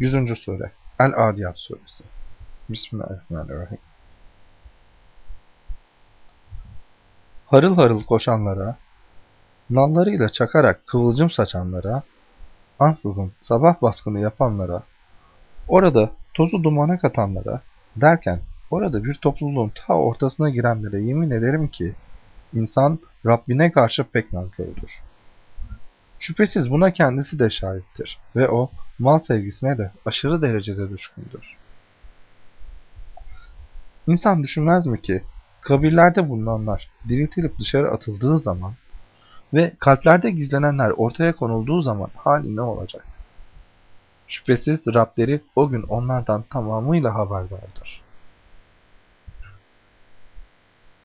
100. Sure El-Adiyat Suresi Bismillahirrahmanirrahim Harıl harıl koşanlara, nallarıyla çakarak kıvılcım saçanlara, ansızın sabah baskını yapanlara, orada tozu dumana katanlara, derken orada bir topluluğun ta ortasına girenlere yemin ederim ki, insan Rabbine karşı pek nankördür. Şüphesiz buna kendisi de şahittir ve o mal sevgisine de aşırı derecede düşkündür. İnsan düşünmez mi ki kabirlerde bulunanlar diriltilip dışarı atıldığı zaman ve kalplerde gizlenenler ortaya konulduğu zaman hali ne olacak? Şüphesiz Rableri o gün onlardan tamamıyla haberdardır.